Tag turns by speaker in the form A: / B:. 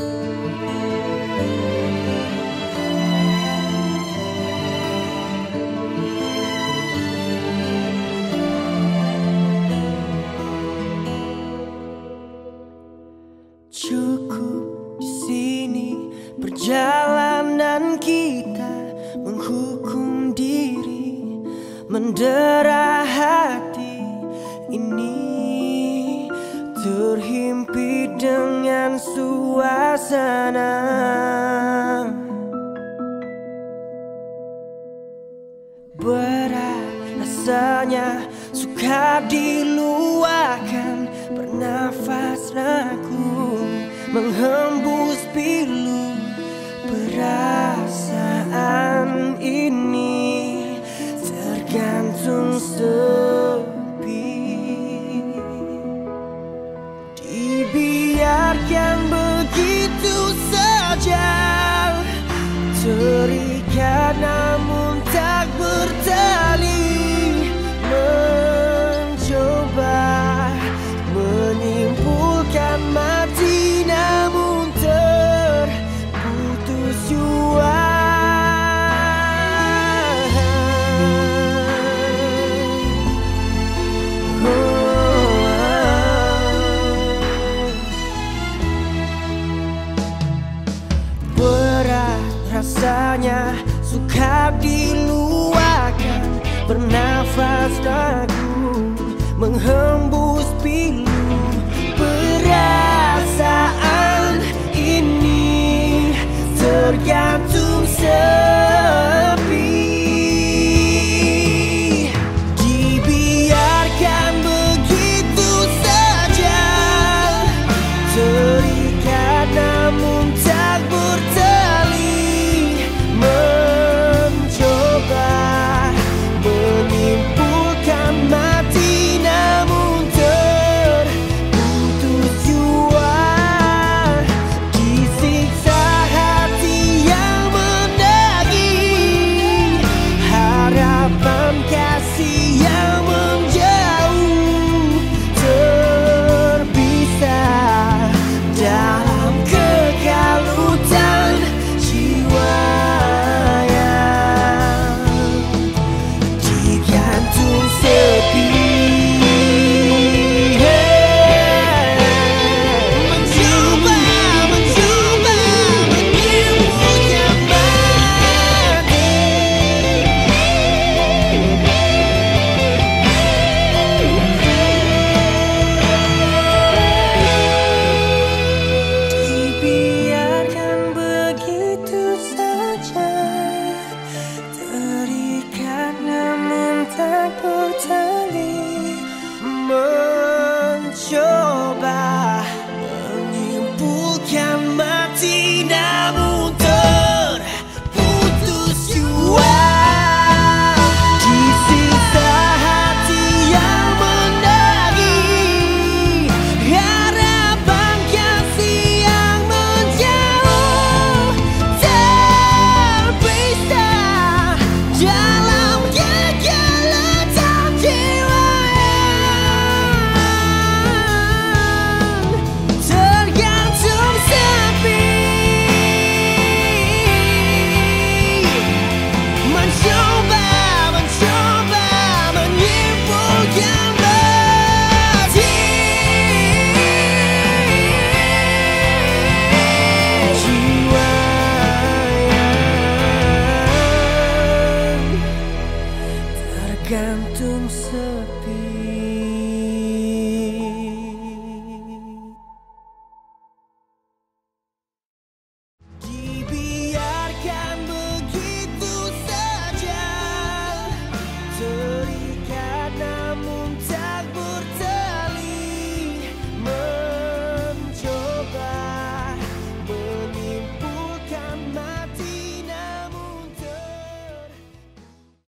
A: Cukup di sini perjalanan kita menghukum diri mendera Terhimpit dengan suasana. Berat rasanya suka diluahkan. Bernafas ragu menghembus pilu Perasaan ini. Tergantung sesuatu cat now. Suka diluakan Bernafas dagu Menghembus show